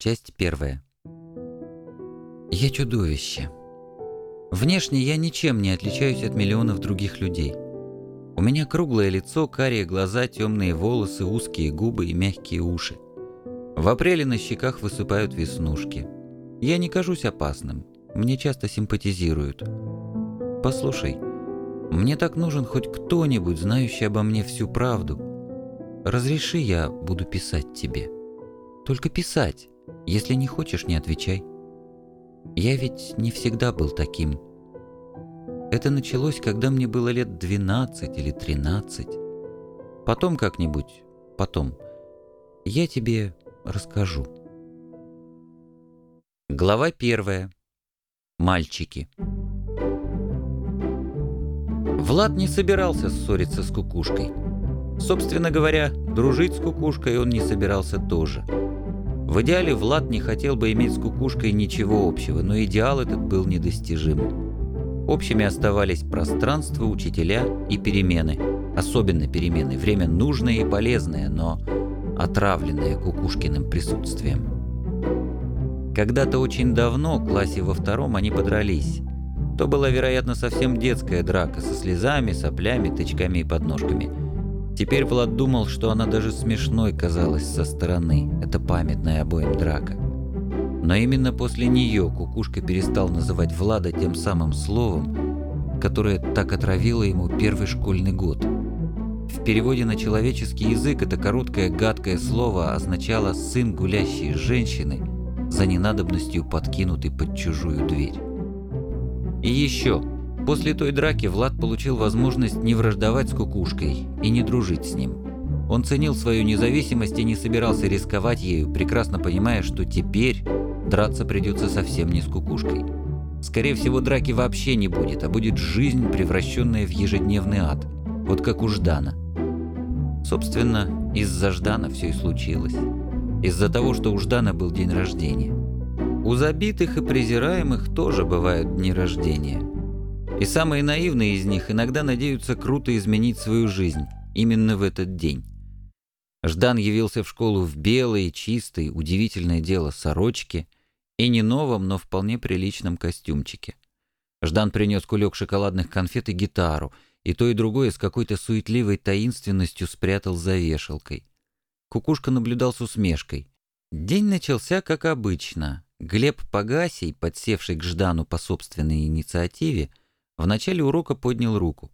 Часть первая. Я чудовище. Внешне я ничем не отличаюсь от миллионов других людей. У меня круглое лицо, карие глаза, темные волосы, узкие губы и мягкие уши. В апреле на щеках высыпают веснушки. Я не кажусь опасным. Мне часто симпатизируют. Послушай, мне так нужен хоть кто-нибудь, знающий обо мне всю правду. Разреши, я буду писать тебе. Только писать. Если не хочешь, не отвечай. Я ведь не всегда был таким. Это началось, когда мне было лет 12 или 13. Потом как-нибудь, потом. Я тебе расскажу. Глава первая. Мальчики. Влад не собирался ссориться с кукушкой. Собственно говоря, дружить с кукушкой он не собирался тоже. В идеале Влад не хотел бы иметь с кукушкой ничего общего, но идеал этот был недостижим. Общими оставались пространство, учителя и перемены. Особенно перемены, время нужное и полезное, но отравленное кукушкиным присутствием. Когда-то очень давно, в классе во втором, они подрались. То была, вероятно, совсем детская драка со слезами, соплями, тычками и подножками – Теперь Влад думал, что она даже смешной казалась со стороны, это памятная обоим драка. Но именно после нее Кукушка перестал называть Влада тем самым словом, которое так отравило ему первый школьный год. В переводе на человеческий язык это короткое гадкое слово означало «сын гулящей женщины», за ненадобностью подкинутый под чужую дверь. И еще – После той драки Влад получил возможность не враждовать с кукушкой и не дружить с ним. Он ценил свою независимость и не собирался рисковать ею, прекрасно понимая, что теперь драться придется совсем не с кукушкой. Скорее всего, драки вообще не будет, а будет жизнь, превращенная в ежедневный ад, вот как у Ждана. Собственно, из-за Ждана все и случилось. Из-за того, что у Ждана был день рождения. У забитых и презираемых тоже бывают дни рождения. И самые наивные из них иногда надеются круто изменить свою жизнь именно в этот день. Ждан явился в школу в белой, чистой, удивительное дело, сорочке и не новом, но вполне приличном костюмчике. Ждан принес кулек шоколадных конфет и гитару, и то и другое с какой-то суетливой таинственностью спрятал за вешалкой. Кукушка наблюдал с усмешкой. День начался как обычно. Глеб Погасий, подсевший к Ждану по собственной инициативе, в начале урока поднял руку.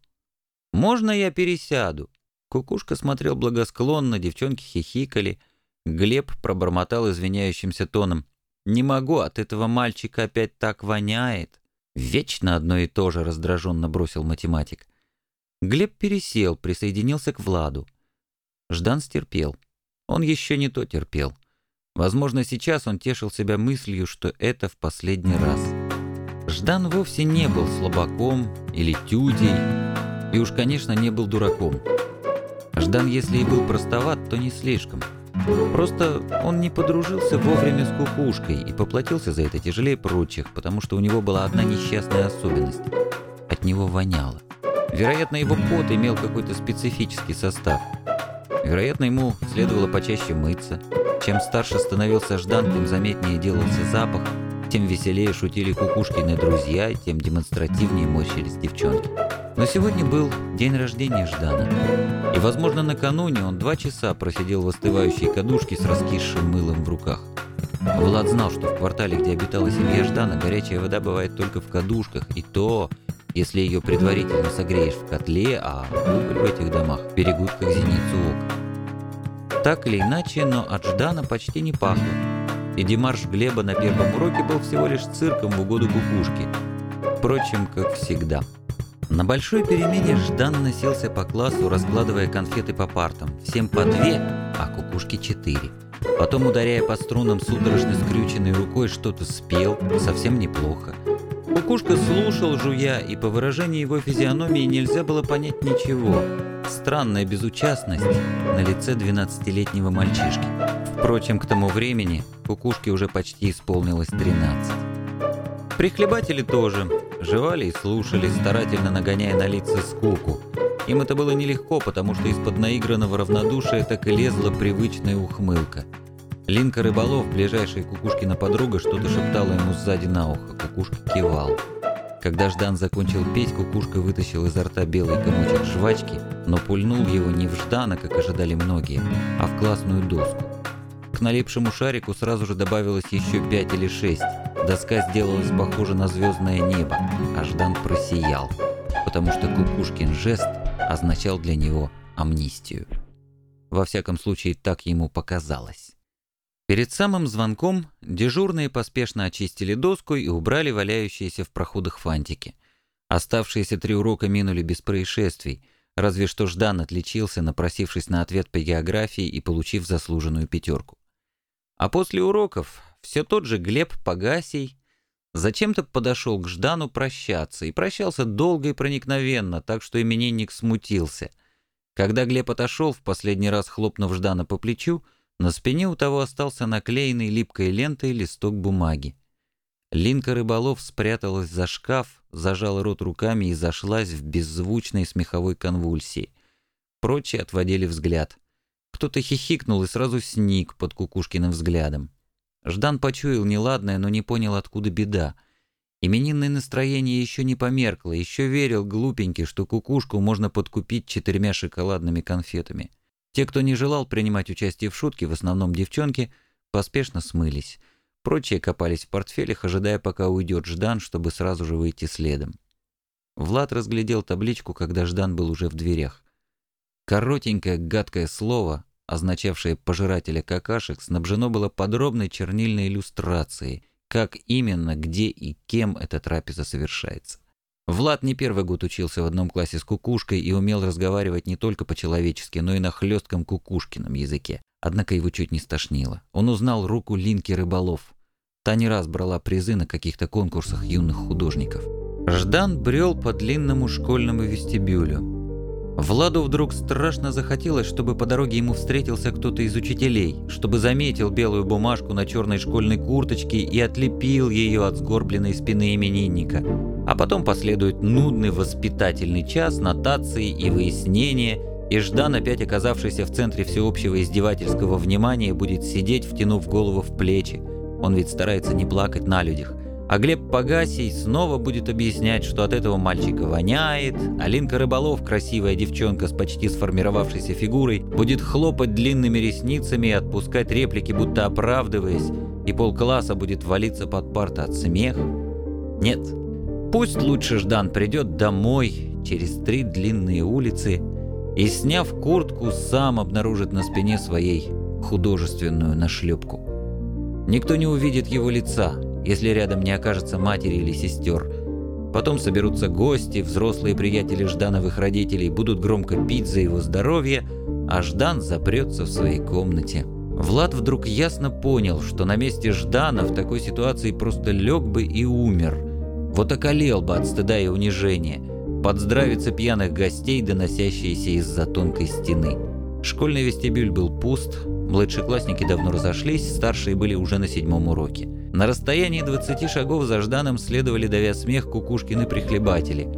«Можно я пересяду?» Кукушка смотрел благосклонно, девчонки хихикали. Глеб пробормотал извиняющимся тоном. «Не могу, от этого мальчика опять так воняет». «Вечно одно и то же», — раздраженно бросил математик. Глеб пересел, присоединился к Владу. Ждан стерпел. Он еще не то терпел. Возможно, сейчас он тешил себя мыслью, что это в последний раз. Ждан вовсе не был слабаком или тюдей, и уж, конечно, не был дураком. Ждан, если и был простоват, то не слишком. Просто он не подружился вовремя с кукушкой и поплатился за это тяжелее прочих, потому что у него была одна несчастная особенность. От него воняло. Вероятно, его пот имел какой-то специфический состав. Вероятно, ему следовало почаще мыться. Чем старше становился Ждан, тем заметнее делался запах – тем веселее шутили кукушкины друзья, тем демонстративнее морщились девчонки. Но сегодня был день рождения Ждана. И, возможно, накануне он два часа просидел в остывающей кадушке с раскисшим мылом в руках. Влад знал, что в квартале, где обитала семья Ждана, горячая вода бывает только в кадушках, и то, если ее предварительно согреешь в котле, а уголь в этих домах берегут как зеницу ока. Так или иначе, но от Ждана почти не пахло и демарш Глеба на первом уроке был всего лишь цирком в угоду кукушки. Впрочем, как всегда. На большой перемене Ждан носился по классу, раскладывая конфеты по партам. Всем по две, а кукушки четыре. Потом, ударяя по струнам судорожно скрюченной рукой, что-то спел, совсем неплохо. Кукушка слушал, жуя, и по выражению его физиономии нельзя было понять ничего. Странная безучастность на лице 12-летнего мальчишки. Впрочем, к тому времени кукушке уже почти исполнилось 13. Прихлебатели тоже жевали и слушали, старательно нагоняя на лица скуку. Им это было нелегко, потому что из-под наигранного равнодушия так и лезла привычная ухмылка. Линка Рыболов, ближайшая Кукушкина подруга, что-то шептала ему сзади на ухо. Кукушка кивал. Когда Ждан закончил петь, Кукушка вытащил изо рта белый комочек жвачки, но пульнул его не в Ждана, как ожидали многие, а в классную доску. К налипшему шарику сразу же добавилось еще пять или шесть. Доска сделалась похожа на звездное небо, а Ждан просиял, потому что Кукушкин жест означал для него амнистию. Во всяком случае, так ему показалось. Перед самым звонком дежурные поспешно очистили доску и убрали валяющиеся в проходах фантики. Оставшиеся три урока минули без происшествий, разве что Ждан отличился, напросившись на ответ по географии и получив заслуженную пятерку. А после уроков все тот же Глеб Погасий зачем-то подошел к Ждану прощаться и прощался долго и проникновенно, так что именинник смутился. Когда Глеб отошел, в последний раз хлопнув Ждана по плечу, на спине у того остался наклеенный липкой лентой листок бумаги. Линка Рыболов спряталась за шкаф, зажала рот руками и зашлась в беззвучной смеховой конвульсии. Прочие отводили взгляд. Кто-то хихикнул и сразу сник под Кукушкиным взглядом. Ждан почуял неладное, но не понял, откуда беда. Именинное настроение еще не померкло, еще верил глупенький, что кукушку можно подкупить четырьмя шоколадными конфетами. Те, кто не желал принимать участие в шутке, в основном девчонки, поспешно смылись. Прочие копались в портфелях, ожидая, пока уйдет Ждан, чтобы сразу же выйти следом. Влад разглядел табличку, когда Ждан был уже в дверях. Коротенькое гадкое слово, означавшее «пожирателя какашек», снабжено было подробной чернильной иллюстрацией, как именно, где и кем эта трапеза совершается. Влад не первый год учился в одном классе с кукушкой и умел разговаривать не только по-человечески, но и на хлестком кукушкином языке. Однако его чуть не стошнило. Он узнал руку Линки Рыболов. Та не раз брала призы на каких-то конкурсах юных художников. Ждан брел по длинному школьному вестибюлю. Владу вдруг страшно захотелось, чтобы по дороге ему встретился кто-то из учителей, чтобы заметил белую бумажку на черной школьной курточке и отлепил ее от сгорбленной спины именинника. А потом последует нудный воспитательный час, нотации и выяснения, и Ждан, опять оказавшийся в центре всеобщего издевательского внимания, будет сидеть, втянув голову в плечи. Он ведь старается не плакать на людях. А Глеб Погасий снова будет объяснять, что от этого мальчика воняет, а Линка Рыболов, красивая девчонка с почти сформировавшейся фигурой, будет хлопать длинными ресницами и отпускать реплики, будто оправдываясь, и полкласса будет валиться под парт от смеха. Нет, пусть лучше Ждан придет домой через три длинные улицы и, сняв куртку, сам обнаружит на спине своей художественную нашлепку. Никто не увидит его лица, если рядом не окажется матери или сестер. Потом соберутся гости, взрослые приятели Ждановых родителей будут громко пить за его здоровье, а Ждан запрется в своей комнате. Влад вдруг ясно понял, что на месте Ждана в такой ситуации просто лег бы и умер. Вот околел бы от стыда и унижения, под пьяных гостей, доносящиеся из-за тонкой стены. Школьный вестибюль был пуст, младшеклассники давно разошлись, старшие были уже на седьмом уроке. На расстоянии 20 шагов за Жданом следовали, давя смех, Кукушкины прихлебатели.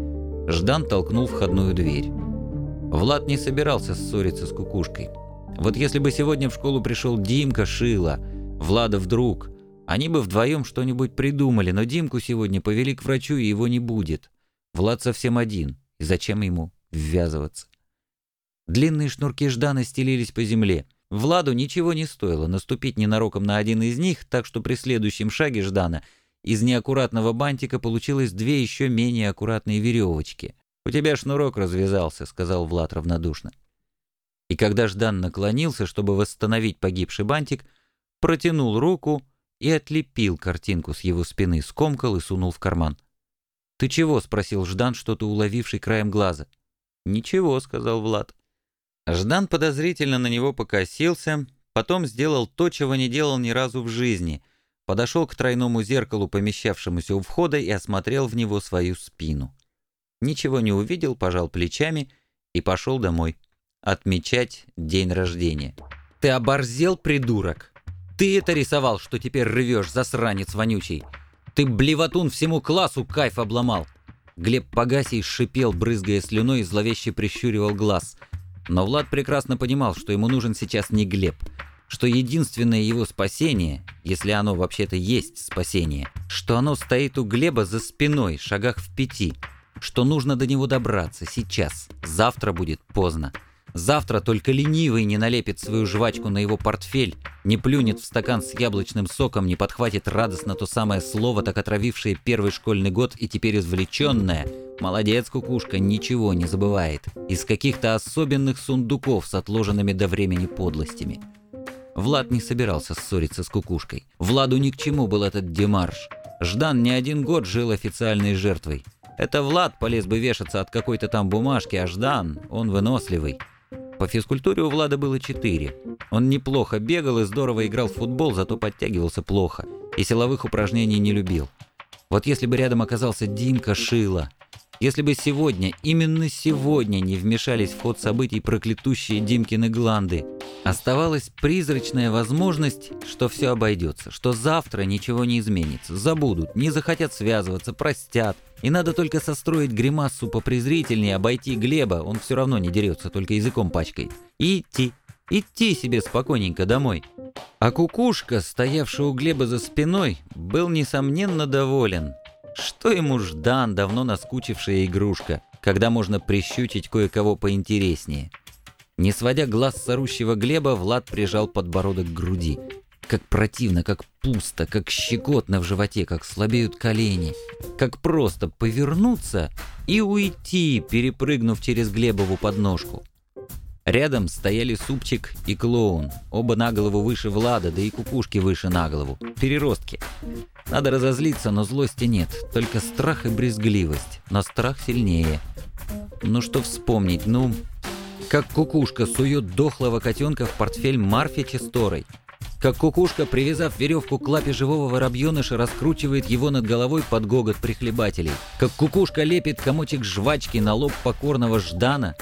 Ждан толкнул входную дверь. Влад не собирался ссориться с Кукушкой. Вот если бы сегодня в школу пришел Димка Шила, Влада вдруг, они бы вдвоем что-нибудь придумали, но Димку сегодня повели к врачу, и его не будет. Влад совсем один, и зачем ему ввязываться? Длинные шнурки Ждана стелились по земле. Владу ничего не стоило наступить ненароком на один из них, так что при следующем шаге Ждана из неаккуратного бантика получилось две еще менее аккуратные веревочки. «У тебя шнурок развязался», — сказал Влад равнодушно. И когда Ждан наклонился, чтобы восстановить погибший бантик, протянул руку и отлепил картинку с его спины, скомкал и сунул в карман. «Ты чего?» — спросил Ждан, что-то уловивший краем глаза. «Ничего», — сказал Влад. Ждан подозрительно на него покосился, потом сделал то, чего не делал ни разу в жизни. Подошел к тройному зеркалу, помещавшемуся у входа, и осмотрел в него свою спину. Ничего не увидел, пожал плечами и пошел домой. Отмечать день рождения. «Ты оборзел, придурок! Ты это рисовал, что теперь рвешь, засранец вонючий! Ты блевотун всему классу кайф обломал!» Глеб Погасий шипел, брызгая слюной, и зловеще прищуривал глаз – но Влад прекрасно понимал, что ему нужен сейчас не Глеб. что единственное его спасение, если оно вообще-то есть спасение, что оно стоит у Глеба за спиной, шагах в пяти, что нужно до него добраться сейчас, завтра будет поздно. Завтра только ленивый не налепит свою жвачку на его портфель, не плюнет в стакан с яблочным соком, не подхватит радостно то самое слово, так отравившее первый школьный год и теперь извлеченное. Молодец, кукушка, ничего не забывает. Из каких-то особенных сундуков с отложенными до времени подлостями. Влад не собирался ссориться с кукушкой. Владу ни к чему был этот демарш. Ждан не один год жил официальной жертвой. Это Влад полез бы вешаться от какой-то там бумажки, а Ждан, он выносливый. По физкультуре у Влада было четыре. Он неплохо бегал и здорово играл в футбол, зато подтягивался плохо. И силовых упражнений не любил. Вот если бы рядом оказался Димка Шила, если бы сегодня, именно сегодня не вмешались в ход событий проклятущие Димкины гланды, оставалась призрачная возможность, что все обойдется, что завтра ничего не изменится, забудут, не захотят связываться, простят, и надо только состроить гримассу попрезрительнее, обойти Глеба, он все равно не дерется, только языком пачкой, и идти, идти себе спокойненько домой. А кукушка, стоявший у Глеба за спиной, был несомненно доволен – что ему Ждан, давно наскучившая игрушка, когда можно прищучить кое-кого поинтереснее? Не сводя глаз с орущего Глеба, Влад прижал подбородок к груди. Как противно, как пусто, как щекотно в животе, как слабеют колени. Как просто повернуться и уйти, перепрыгнув через Глебову подножку. Рядом стояли Супчик и Клоун, оба на голову выше Влада, да и кукушки выше на голову. Переростки. Надо разозлиться, но злости нет, только страх и брезгливость, но страх сильнее. Ну что вспомнить, ну... Как кукушка сует дохлого котенка в портфель Марфи Честорой. Как кукушка, привязав веревку к лапе живого воробьеныша, раскручивает его над головой под гогот прихлебателей. Как кукушка лепит комочек жвачки на лоб покорного Ждана.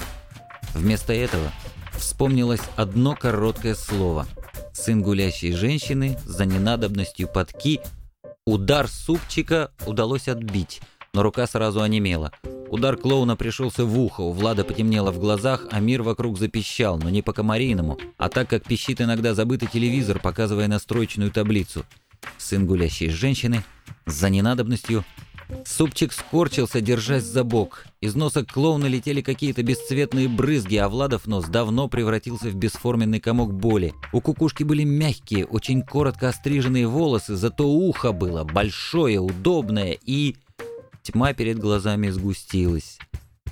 Вместо этого вспомнилось одно короткое слово. Сын гулящей женщины за ненадобностью подки Удар супчика удалось отбить, но рука сразу онемела. Удар клоуна пришелся в ухо, у Влада потемнело в глазах, а мир вокруг запищал, но не по-комарийному, а так, как пищит иногда забытый телевизор, показывая настроечную таблицу. Сын гулящей женщины за ненадобностью Супчик скорчился, держась за бок. Из носа клоуна летели какие-то бесцветные брызги, а Владов нос давно превратился в бесформенный комок боли. У кукушки были мягкие, очень коротко остриженные волосы, зато ухо было большое, удобное и... Тьма перед глазами сгустилась.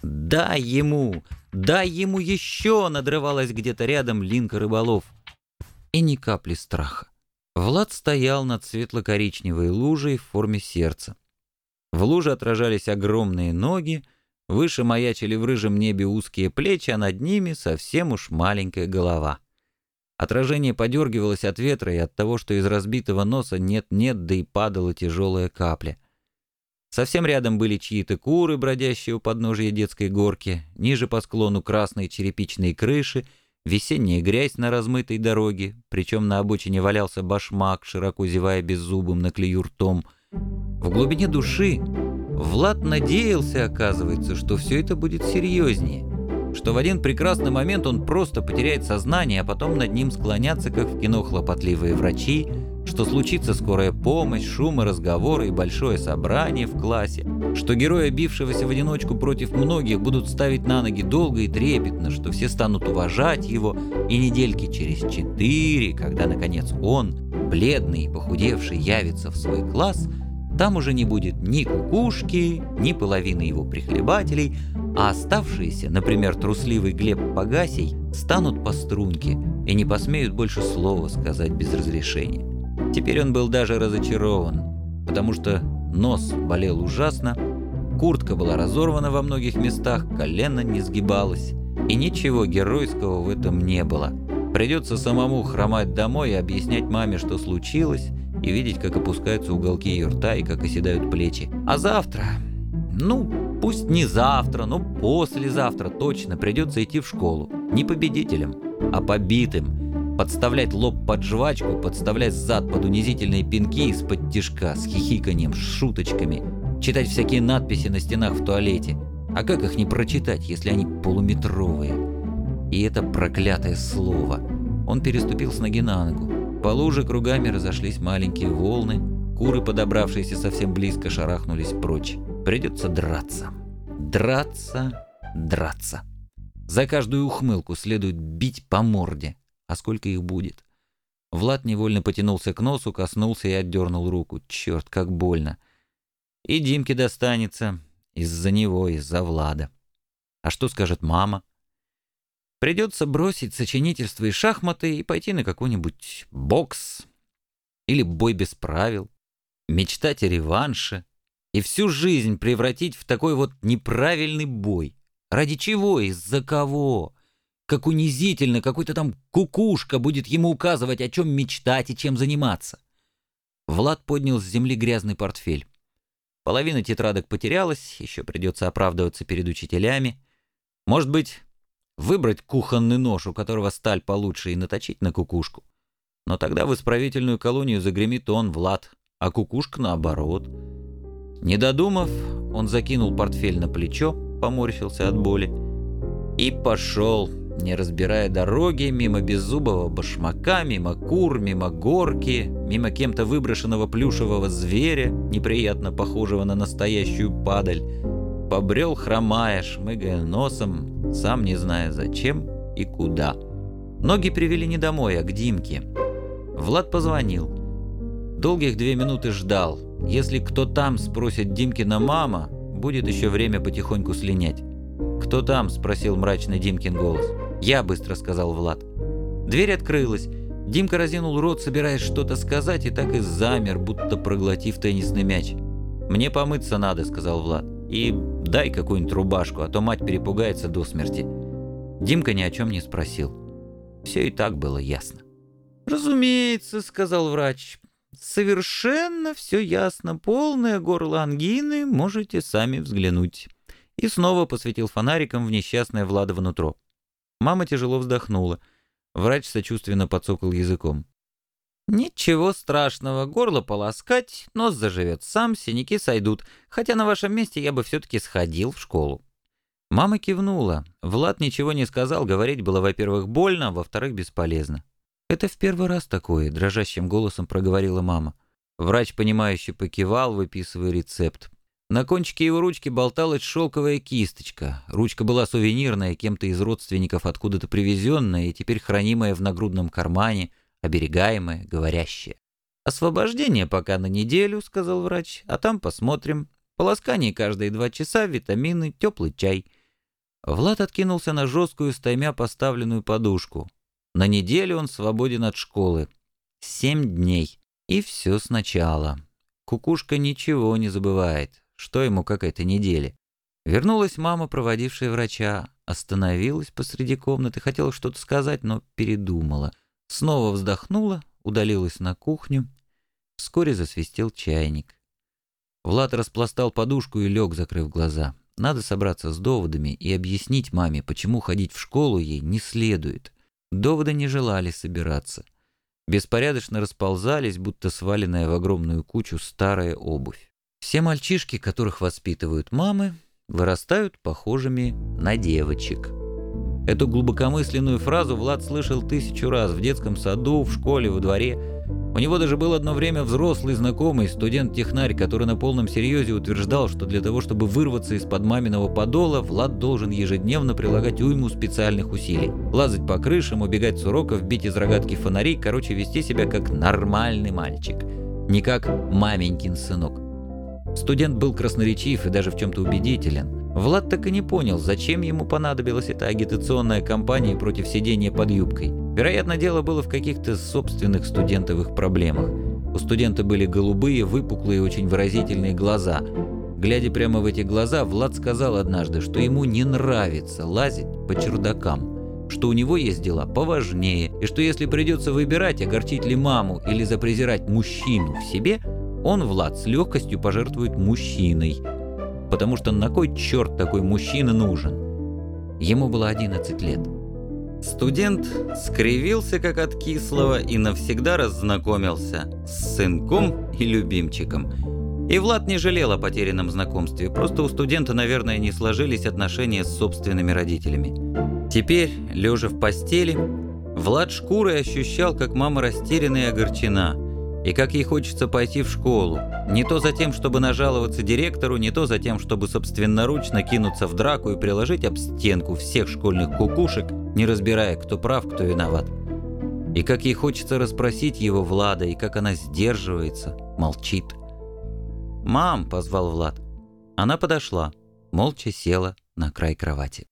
«Дай ему! Дай ему еще!» — надрывалась где-то рядом Линка Рыболов. И ни капли страха. Влад стоял над светло-коричневой лужей в форме сердца. В луже отражались огромные ноги, выше маячили в рыжем небе узкие плечи, а над ними совсем уж маленькая голова. Отражение подергивалось от ветра и от того, что из разбитого носа нет-нет, да и падала тяжелая капля. Совсем рядом были чьи-то куры, бродящие у подножия детской горки, ниже по склону красные черепичные крыши, весенняя грязь на размытой дороге, причем на обочине валялся башмак, широко зевая беззубым на клею ртом — в глубине души Влад надеялся, оказывается, что все это будет серьезнее, что в один прекрасный момент он просто потеряет сознание, а потом над ним склонятся, как в кино, хлопотливые врачи, что случится скорая помощь, шум и разговоры и большое собрание в классе, что героя, бившегося в одиночку против многих, будут ставить на ноги долго и трепетно, что все станут уважать его, и недельки через четыре, когда, наконец, он, бледный и похудевший, явится в свой класс – там уже не будет ни кукушки, ни половины его прихлебателей, а оставшиеся, например, трусливый Глеб Погасий, станут по струнке и не посмеют больше слова сказать без разрешения. Теперь он был даже разочарован, потому что нос болел ужасно, куртка была разорвана во многих местах, колено не сгибалось, и ничего геройского в этом не было. Придется самому хромать домой и объяснять маме, что случилось, и видеть, как опускаются уголки ее рта и как оседают плечи. А завтра... Ну, пусть не завтра, но послезавтра точно придется идти в школу. Не победителем, а побитым. Подставлять лоб под жвачку, подставлять зад под унизительные пинки из-под тишка, с хихиканием, с шуточками. Читать всякие надписи на стенах в туалете. А как их не прочитать, если они полуметровые? И это проклятое слово — Он переступил с ноги на ногу. По луже кругами разошлись маленькие волны. Куры, подобравшиеся совсем близко, шарахнулись прочь. Придется драться. Драться, драться. За каждую ухмылку следует бить по морде. А сколько их будет? Влад невольно потянулся к носу, коснулся и отдернул руку. Черт, как больно. И Димке достанется. Из-за него, из-за Влада. А что скажет мама? Придется бросить сочинительство и шахматы и пойти на какой-нибудь бокс или бой без правил, мечтать о реванше и всю жизнь превратить в такой вот неправильный бой. Ради чего? Из-за кого? Как унизительно какой-то там кукушка будет ему указывать, о чем мечтать и чем заниматься. Влад поднял с земли грязный портфель. Половина тетрадок потерялась, еще придется оправдываться перед учителями. Может быть, выбрать кухонный нож, у которого сталь получше, и наточить на кукушку. Но тогда в исправительную колонию загремит он, Влад, а кукушка наоборот. Не додумав, он закинул портфель на плечо, поморщился от боли и пошел, не разбирая дороги, мимо беззубого башмака, мимо кур, мимо горки, мимо кем-то выброшенного плюшевого зверя, неприятно похожего на настоящую падаль, побрел, хромая, шмыгая носом, сам не зная зачем и куда. Ноги привели не домой, а к Димке. Влад позвонил. Долгих две минуты ждал. Если кто там спросит Димкина мама, будет еще время потихоньку слинять. «Кто там?» – спросил мрачный Димкин голос. «Я», – быстро сказал Влад. Дверь открылась. Димка разинул рот, собираясь что-то сказать, и так и замер, будто проглотив теннисный мяч. «Мне помыться надо», – сказал Влад. И дай какую-нибудь рубашку, а то мать перепугается до смерти. Димка ни о чем не спросил. Все и так было ясно. «Разумеется», — сказал врач. «Совершенно все ясно. Полное горло ангины, можете сами взглянуть». И снова посветил фонариком в несчастное Владово нутро. Мама тяжело вздохнула. Врач сочувственно подсокал языком. «Ничего страшного, горло полоскать, нос заживет сам, синяки сойдут, хотя на вашем месте я бы все-таки сходил в школу». Мама кивнула. Влад ничего не сказал, говорить было, во-первых, больно, а во-вторых, бесполезно. «Это в первый раз такое», — дрожащим голосом проговорила мама. Врач, понимающе покивал, выписывая рецепт. На кончике его ручки болталась шелковая кисточка. Ручка была сувенирная, кем-то из родственников откуда-то привезенная и теперь хранимая в нагрудном кармане — оберегаемое, говорящее. «Освобождение пока на неделю», — сказал врач, — «а там посмотрим. Полоскание каждые два часа, витамины, теплый чай». Влад откинулся на жесткую стаймя поставленную подушку. На неделю он свободен от школы. Семь дней. И все сначала. Кукушка ничего не забывает. Что ему какая-то неделя? Вернулась мама, проводившая врача. Остановилась посреди комнаты, хотела что-то сказать, но передумала. Снова вздохнула, удалилась на кухню. Вскоре засвистел чайник. Влад распластал подушку и лег, закрыв глаза. Надо собраться с доводами и объяснить маме, почему ходить в школу ей не следует. Доводы не желали собираться. Беспорядочно расползались, будто сваленная в огромную кучу старая обувь. Все мальчишки, которых воспитывают мамы, вырастают похожими на девочек. Эту глубокомысленную фразу Влад слышал тысячу раз в детском саду, в школе, во дворе. У него даже был одно время взрослый знакомый, студент-технарь, который на полном серьезе утверждал, что для того, чтобы вырваться из-под маминого подола, Влад должен ежедневно прилагать уйму специальных усилий. Лазать по крышам, убегать с уроков, бить из рогатки фонарей, короче, вести себя как нормальный мальчик. Не как маменькин сынок. Студент был красноречив и даже в чем-то убедителен. Влад так и не понял, зачем ему понадобилась эта агитационная кампания против сидения под юбкой. Вероятно, дело было в каких-то собственных студентовых проблемах. У студента были голубые, выпуклые, очень выразительные глаза. Глядя прямо в эти глаза, Влад сказал однажды, что ему не нравится лазить по чердакам, что у него есть дела поважнее, и что если придется выбирать, огорчить ли маму или запрезирать мужчину в себе, он, Влад, с легкостью пожертвует мужчиной – потому что на кой черт такой мужчина нужен? Ему было 11 лет. Студент скривился как от кислого и навсегда раззнакомился с сынком и любимчиком. И Влад не жалел о потерянном знакомстве, просто у студента, наверное, не сложились отношения с собственными родителями. Теперь, лежа в постели, Влад шкурой ощущал, как мама растеряна и огорчена, и как ей хочется пойти в школу, не то за тем, чтобы нажаловаться директору, не то за тем, чтобы собственноручно кинуться в драку и приложить об стенку всех школьных кукушек, не разбирая, кто прав, кто виноват. И как ей хочется расспросить его Влада, и как она сдерживается, молчит. «Мам!» – позвал Влад. Она подошла, молча села на край кровати.